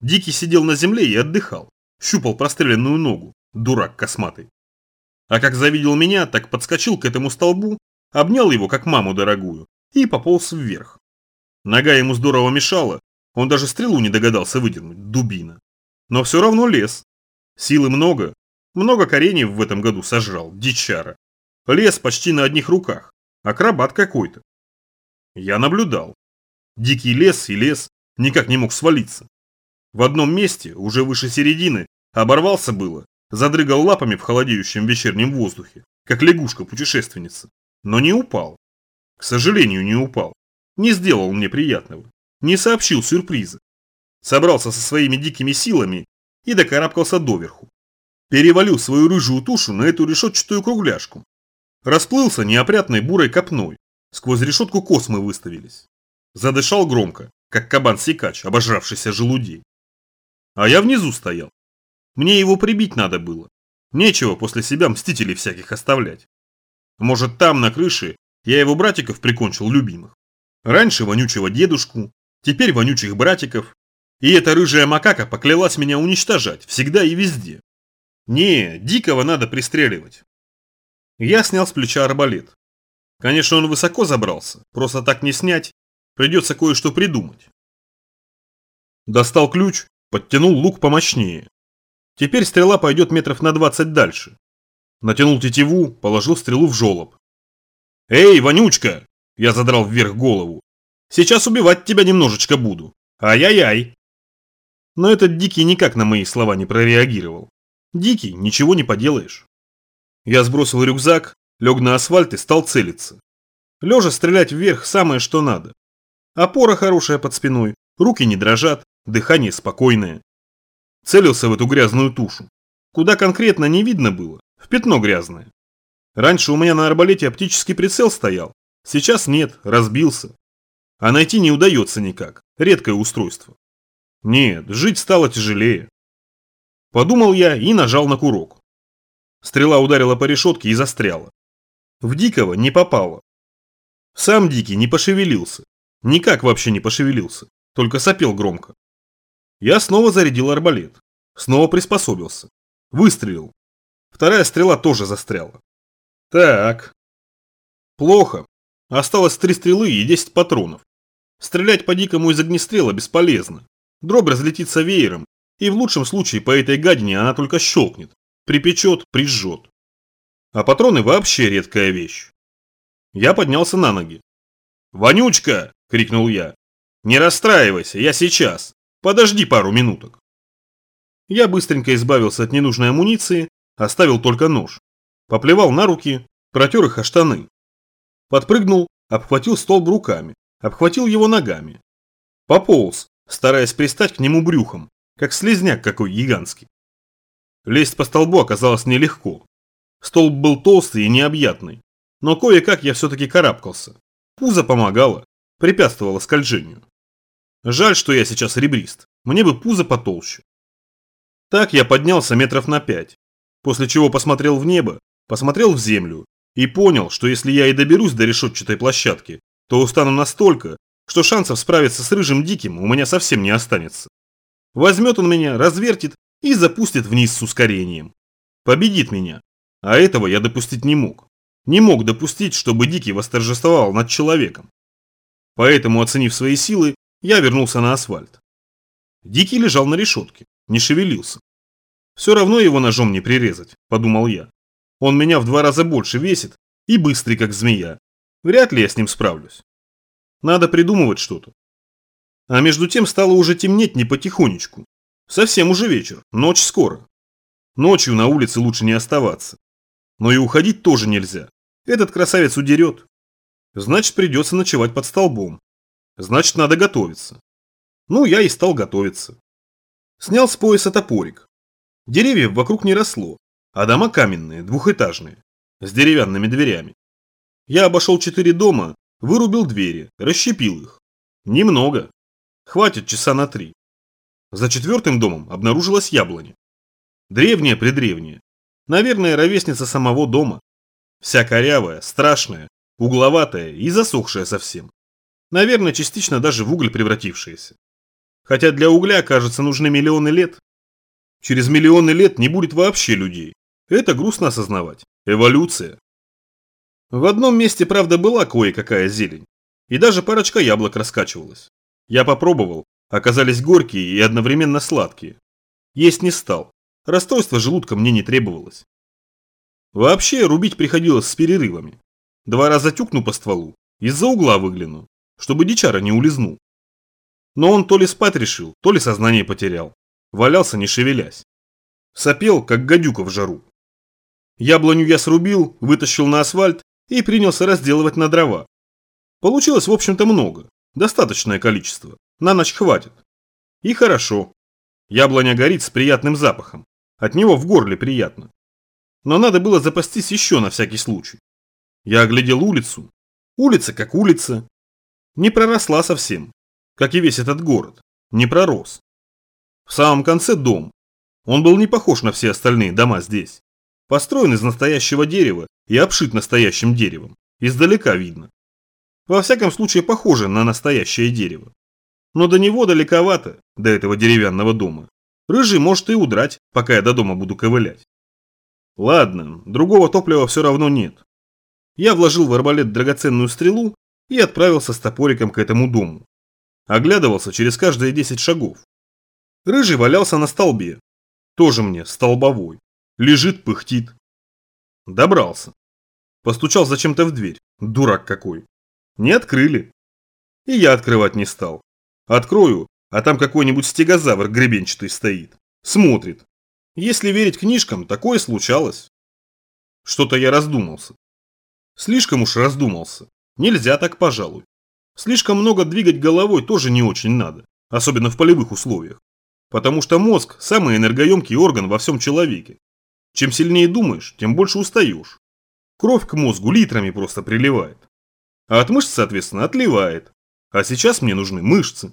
Дикий сидел на земле и отдыхал, щупал простреленную ногу, дурак косматый. А как завидел меня, так подскочил к этому столбу, обнял его, как маму дорогую, и пополз вверх. Нога ему здорово мешала, он даже стрелу не догадался выдернуть, дубина. Но все равно лез. Силы много, много кореньев в этом году сожрал, дичара. Лез почти на одних руках, акробат какой-то. Я наблюдал. Дикий лес и лес, никак не мог свалиться. В одном месте, уже выше середины, оборвался было, задрыгал лапами в холодеющем вечернем воздухе, как лягушка-путешественница, но не упал. К сожалению, не упал. Не сделал мне приятного. Не сообщил сюрприза. Собрался со своими дикими силами и докарабкался доверху. Перевалил свою рыжую тушу на эту решетчатую кругляшку. Расплылся неопрятной бурой копной. Сквозь решетку космы выставились. Задышал громко, как кабан-сикач, обожравшийся желудей. А я внизу стоял. Мне его прибить надо было. Нечего после себя мстителей всяких оставлять. Может там, на крыше, я его братиков прикончил любимых. Раньше вонючего дедушку, теперь вонючих братиков. И эта рыжая макака поклялась меня уничтожать, всегда и везде. Не, дикого надо пристреливать. Я снял с плеча арбалет. Конечно, он высоко забрался, просто так не снять, придется кое-что придумать. Достал ключ, подтянул лук помощнее. Теперь стрела пойдет метров на 20 дальше. Натянул тетиву, положил стрелу в жолоб. «Эй, вонючка!» Я задрал вверх голову. «Сейчас убивать тебя немножечко буду. Ай-яй-яй!» Но этот Дикий никак на мои слова не прореагировал. Дикий, ничего не поделаешь. Я сбросил рюкзак, лег на асфальт и стал целиться. Лежа стрелять вверх самое что надо. Опора хорошая под спиной, руки не дрожат, дыхание спокойное. Целился в эту грязную тушу. Куда конкретно не видно было, в пятно грязное. Раньше у меня на арбалете оптический прицел стоял, сейчас нет, разбился. А найти не удается никак, редкое устройство. Нет, жить стало тяжелее. Подумал я и нажал на курок. Стрела ударила по решетке и застряла. В Дикого не попало. Сам Дикий не пошевелился. Никак вообще не пошевелился, только сопел громко. Я снова зарядил арбалет. Снова приспособился. Выстрелил. Вторая стрела тоже застряла. Так. Плохо. Осталось три стрелы и 10 патронов. Стрелять по дикому из огнестрела бесполезно. Дробь разлетится веером, и в лучшем случае по этой гадине она только щелкнет. Припечет, прижжет. А патроны вообще редкая вещь. Я поднялся на ноги. «Вонючка!» – крикнул я. «Не расстраивайся, я сейчас. Подожди пару минуток». Я быстренько избавился от ненужной амуниции, оставил только нож. Поплевал на руки, протер их о штаны. Подпрыгнул, обхватил столб руками, обхватил его ногами. Пополз, стараясь пристать к нему брюхом, как слезняк какой гигантский. Лезть по столбу оказалось нелегко. Столб был толстый и необъятный, но кое-как я все-таки карабкался. Пузо помогало, препятствовало скольжению. Жаль, что я сейчас ребрист, мне бы пузо потолще. Так я поднялся метров на пять, после чего посмотрел в небо, посмотрел в землю и понял, что если я и доберусь до решетчатой площадки, то устану настолько, что шансов справиться с рыжим диким у меня совсем не останется. Возьмет он меня, развертит и запустит вниз с ускорением. Победит меня. А этого я допустить не мог. Не мог допустить, чтобы Дикий восторжествовал над человеком. Поэтому, оценив свои силы, я вернулся на асфальт. Дикий лежал на решетке, не шевелился. Все равно его ножом не прирезать, подумал я. Он меня в два раза больше весит и быстрый, как змея. Вряд ли я с ним справлюсь. Надо придумывать что-то. А между тем стало уже темнеть не потихонечку. Совсем уже вечер, ночь скоро. Ночью на улице лучше не оставаться. Но и уходить тоже нельзя. Этот красавец удерет. Значит, придется ночевать под столбом. Значит, надо готовиться. Ну, я и стал готовиться. Снял с пояса топорик. Деревьев вокруг не росло, а дома каменные, двухэтажные, с деревянными дверями. Я обошел четыре дома, вырубил двери, расщепил их. Немного. Хватит часа на три. За четвертым домом обнаружилась яблоня. Древняя-предревняя. Наверное, ровесница самого дома. Вся корявая, страшная, угловатая и засохшая совсем. Наверное, частично даже в уголь превратившаяся. Хотя для угля, кажется, нужны миллионы лет. Через миллионы лет не будет вообще людей. Это грустно осознавать. Эволюция. В одном месте, правда, была кое-какая зелень. И даже парочка яблок раскачивалась. Я попробовал, оказались горькие и одновременно сладкие. Есть не стал. Расстройство желудка мне не требовалось. Вообще, рубить приходилось с перерывами. Два раза тюкну по стволу, из-за угла выгляну, чтобы дичара не улизнул. Но он то ли спать решил, то ли сознание потерял. Валялся не шевелясь. Сопел, как гадюка в жару. Яблоню я срубил, вытащил на асфальт и принялся разделывать на дрова. Получилось, в общем-то, много. Достаточное количество. На ночь хватит. И хорошо. Яблоня горит с приятным запахом. От него в горле приятно. Но надо было запастись еще на всякий случай. Я оглядел улицу. Улица как улица. Не проросла совсем, как и весь этот город. Не пророс. В самом конце дом. Он был не похож на все остальные дома здесь. Построен из настоящего дерева и обшит настоящим деревом. Издалека видно. Во всяком случае похоже на настоящее дерево. Но до него далековато, до этого деревянного дома. Рыжий может и удрать, пока я до дома буду ковылять. Ладно, другого топлива все равно нет. Я вложил в арбалет драгоценную стрелу и отправился с топориком к этому дому. Оглядывался через каждые 10 шагов. Рыжий валялся на столбе. Тоже мне столбовой. Лежит, пыхтит. Добрался. Постучал зачем-то в дверь. Дурак какой. Не открыли. И я открывать не стал. Открою, а там какой-нибудь стегозавр гребенчатый стоит. Смотрит. Если верить книжкам, такое случалось. Что-то я раздумался. Слишком уж раздумался. Нельзя так, пожалуй. Слишком много двигать головой тоже не очень надо, особенно в полевых условиях. Потому что мозг – самый энергоемкий орган во всем человеке. Чем сильнее думаешь, тем больше устаешь. Кровь к мозгу литрами просто приливает. А от мышц, соответственно, отливает. А сейчас мне нужны мышцы.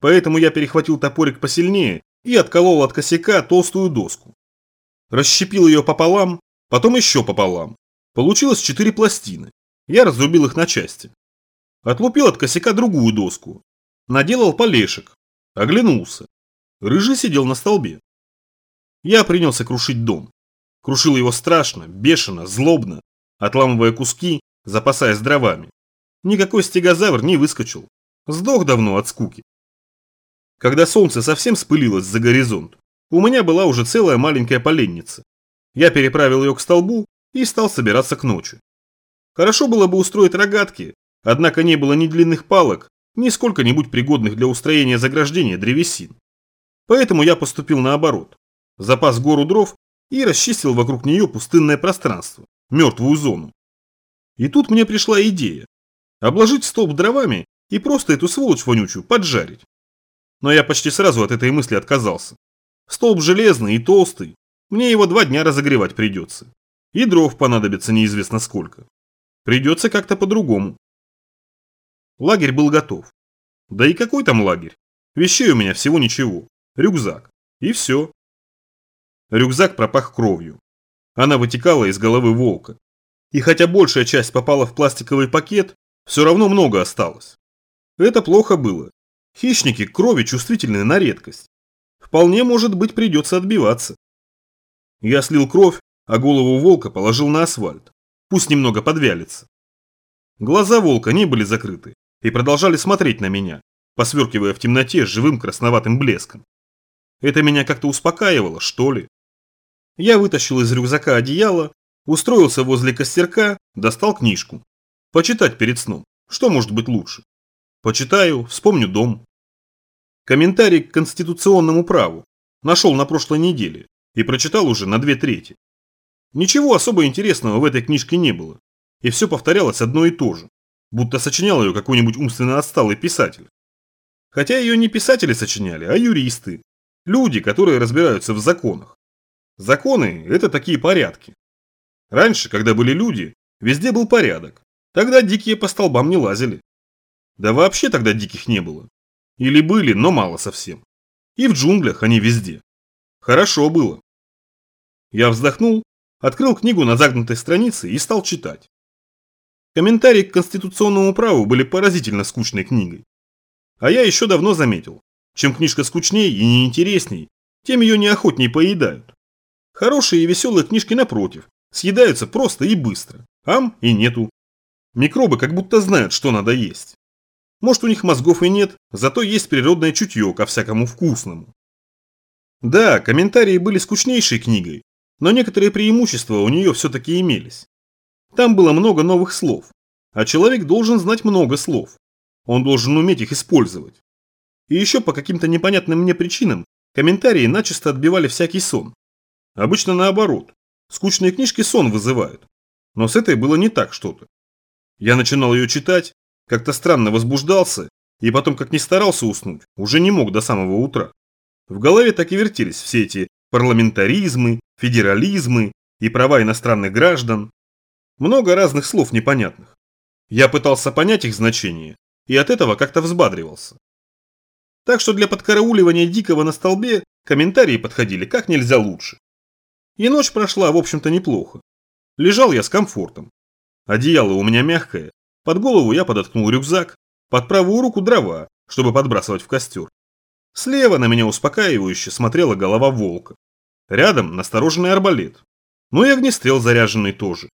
Поэтому я перехватил топорик посильнее и отколол от косяка толстую доску. Расщепил ее пополам, потом еще пополам. Получилось четыре пластины. Я разрубил их на части. Отлупил от косяка другую доску. Наделал полешек. Оглянулся. Рыжий сидел на столбе. Я принялся крушить дом. Крушил его страшно, бешено, злобно, отламывая куски, запасаясь дровами. Никакой стегозавр не выскочил. Сдох давно от скуки. Когда солнце совсем спылилось за горизонт, у меня была уже целая маленькая поленница. Я переправил ее к столбу и стал собираться к ночи. Хорошо было бы устроить рогатки, однако не было ни длинных палок, ни сколько-нибудь пригодных для устроения заграждения древесин. Поэтому я поступил наоборот запас гору дров и расчистил вокруг нее пустынное пространство, мертвую зону. И тут мне пришла идея. Обложить столб дровами и просто эту сволочь вонючую поджарить. Но я почти сразу от этой мысли отказался. Столб железный и толстый, мне его два дня разогревать придется. И дров понадобится неизвестно сколько. Придется как-то по-другому. Лагерь был готов. Да и какой там лагерь? Вещей у меня всего ничего. Рюкзак. И все. Рюкзак пропах кровью. Она вытекала из головы волка. И хотя большая часть попала в пластиковый пакет, все равно много осталось. Это плохо было. Хищники крови чувствительны на редкость. Вполне может быть придется отбиваться. Я слил кровь, а голову волка положил на асфальт. Пусть немного подвялится. Глаза волка не были закрыты и продолжали смотреть на меня, посверкивая в темноте живым красноватым блеском. Это меня как-то успокаивало, что ли? Я вытащил из рюкзака одеяло, устроился возле костерка, достал книжку. Почитать перед сном. Что может быть лучше? Почитаю, вспомню дом. Комментарий к конституционному праву. Нашел на прошлой неделе и прочитал уже на две трети. Ничего особо интересного в этой книжке не было. И все повторялось одно и то же. Будто сочинял ее какой-нибудь умственно отсталый писатель. Хотя ее не писатели сочиняли, а юристы. Люди, которые разбираются в законах. Законы – это такие порядки. Раньше, когда были люди, везде был порядок. Тогда дикие по столбам не лазили. Да вообще тогда диких не было. Или были, но мало совсем. И в джунглях они везде. Хорошо было. Я вздохнул, открыл книгу на загнутой странице и стал читать. Комментарии к конституционному праву были поразительно скучной книгой. А я еще давно заметил, Чем книжка скучней и неинтересней, тем ее неохотней поедают. Хорошие и веселые книжки напротив, съедаются просто и быстро. Ам и нету. Микробы как будто знают, что надо есть. Может у них мозгов и нет, зато есть природное чутье ко всякому вкусному. Да, комментарии были скучнейшей книгой, но некоторые преимущества у нее все-таки имелись. Там было много новых слов, а человек должен знать много слов. Он должен уметь их использовать. И еще по каким-то непонятным мне причинам комментарии начисто отбивали всякий сон. Обычно наоборот. Скучные книжки сон вызывают. Но с этой было не так что-то. Я начинал ее читать, как-то странно возбуждался, и потом, как ни старался уснуть, уже не мог до самого утра. В голове так и вертелись все эти парламентаризмы, федерализмы и права иностранных граждан. Много разных слов непонятных. Я пытался понять их значение, и от этого как-то взбадривался. Так что для подкарауливания Дикого на столбе комментарии подходили как нельзя лучше. И ночь прошла, в общем-то, неплохо. Лежал я с комфортом. Одеяло у меня мягкое, под голову я подоткнул рюкзак, под правую руку дрова, чтобы подбрасывать в костер. Слева на меня успокаивающе смотрела голова волка. Рядом настороженный арбалет. Ну и огнестрел заряженный тоже.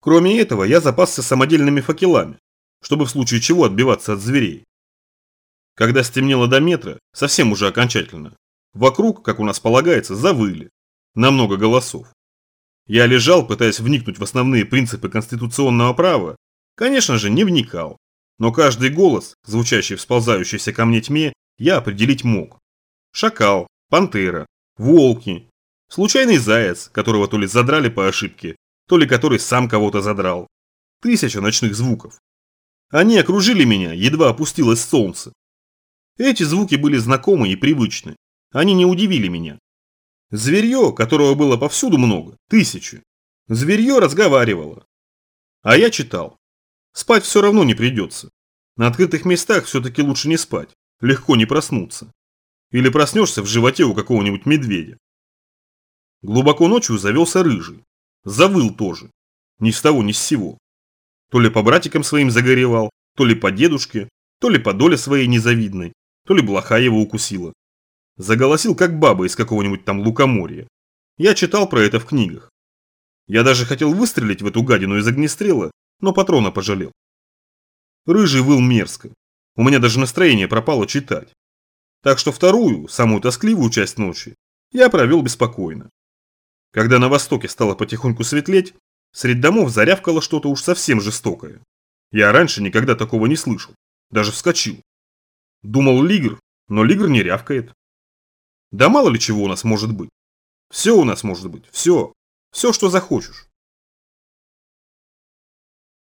Кроме этого, я запасся самодельными факелами, чтобы в случае чего отбиваться от зверей. Когда стемнело до метра, совсем уже окончательно, вокруг, как у нас полагается, завыли. На много голосов. Я лежал, пытаясь вникнуть в основные принципы конституционного права, конечно же, не вникал. Но каждый голос, звучащий в сползающейся ко мне тьме, я определить мог. Шакал, пантера, волки, случайный заяц, которого то ли задрали по ошибке, то ли который сам кого-то задрал. Тысяча ночных звуков. Они окружили меня, едва опустилось солнце. Эти звуки были знакомы и привычны. Они не удивили меня. Зверье, которого было повсюду много, тысячи. Зверье разговаривало. А я читал. Спать все равно не придется. На открытых местах все-таки лучше не спать, легко не проснуться. Или проснешься в животе у какого-нибудь медведя. Глубоко ночью завелся рыжий. Завыл тоже. Ни с того, ни с сего. То ли по братикам своим загоревал, то ли по дедушке, то ли по доле своей незавидной, то ли блоха его укусила. Заголосил, как баба из какого-нибудь там лукоморья. Я читал про это в книгах. Я даже хотел выстрелить в эту гадину из огнестрела, но патрона пожалел. Рыжий выл мерзко. У меня даже настроение пропало читать. Так что вторую, самую тоскливую часть ночи, я провел беспокойно. Когда на востоке стало потихоньку светлеть, среди домов зарявкало что-то уж совсем жестокое. Я раньше никогда такого не слышал, даже вскочил. Думал лигр, но лигр не рявкает. Да мало ли чего у нас может быть. Все у нас может быть, все. Все, что захочешь.